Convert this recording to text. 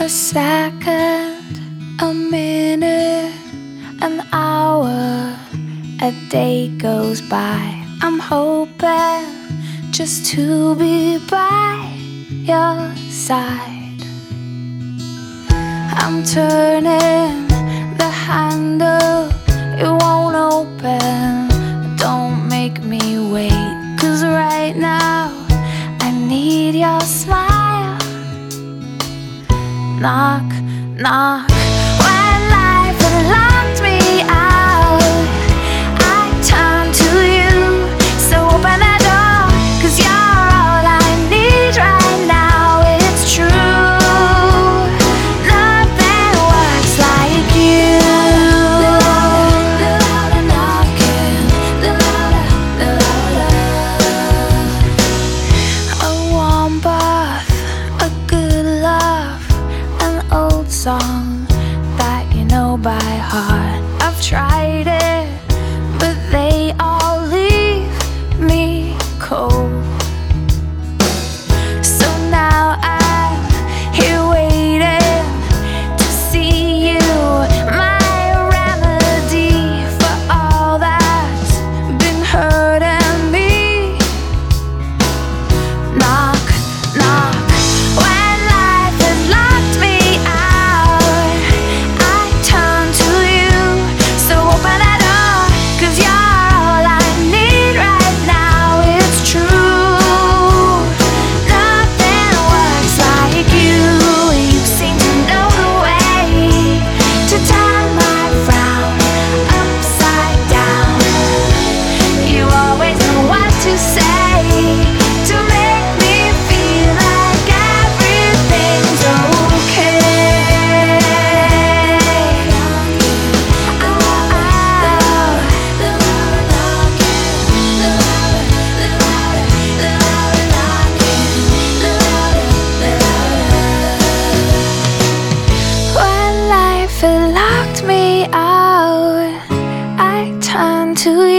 A second, a minute, an hour, a day goes by. I'm hoping just to be by your side. I'm turning the handle, it won't open. Don't make me wait, cause right now I need your smile knock, knock. song that you know by heart. I've tried it. to you.